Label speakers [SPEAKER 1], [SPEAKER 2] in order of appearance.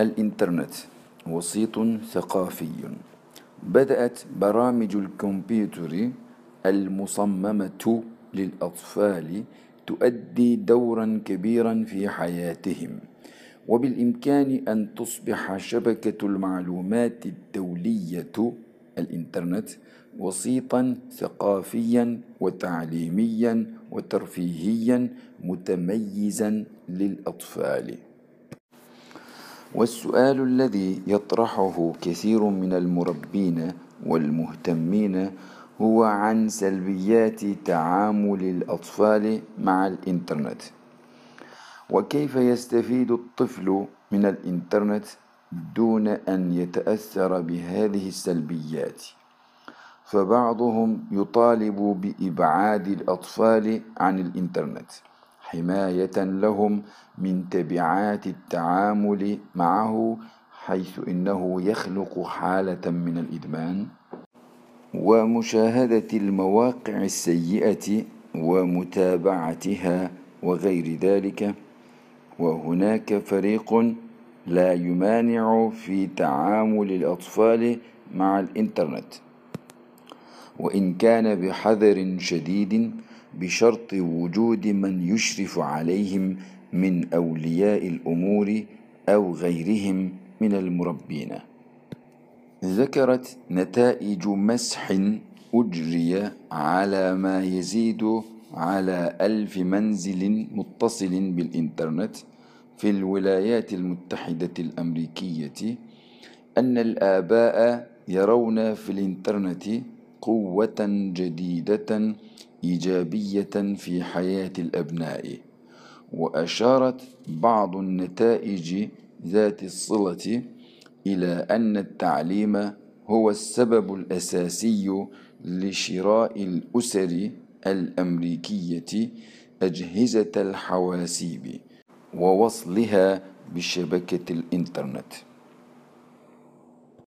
[SPEAKER 1] الإنترنت وسيط ثقافي. بدأت برامج الكمبيوتر المصممة للأطفال تؤدي دورا كبيرا في حياتهم وبالإمكان أن تصبح شبكة المعلومات الدولية الإنترنت وسيطا ثقافيا وتعليميا وترفيهيا متميزا للأطفال. والسؤال الذي يطرحه كثير من المربين والمهتمين هو عن سلبيات تعامل الأطفال مع الإنترنت. وكيف يستفيد الطفل من الإنترنت دون أن يتأثر بهذه السلبيات؟ فبعضهم يطالب بإبعاد الأطفال عن الإنترنت. حماية لهم من تبعات التعامل معه حيث إنه يخلق حالة من الإدمان ومشاهدة المواقع السيئة ومتابعتها وغير ذلك. وهناك فريق لا يمانع في تعامل الأطفال مع الإنترنت. وإن كان بحذر شديد بشرط وجود من يشرف عليهم من أولياء الأمور أو غيرهم من المربين. ذكرت نتائج مسح أجري على ما يزيد على ألف منزل متصل بالإنترنت في الولايات المتحدة الأمريكية أن الآباء يرون في الإنترنت قوة جديدة إيجابية في حياة الأبناء وأشارت بعض النتائج ذات الصلة إلى أن التعليم هو السبب الأساسي لشراء الأسر الأمريكية أجهزة الحواسيب ووصلها بشبكة الإنترنت.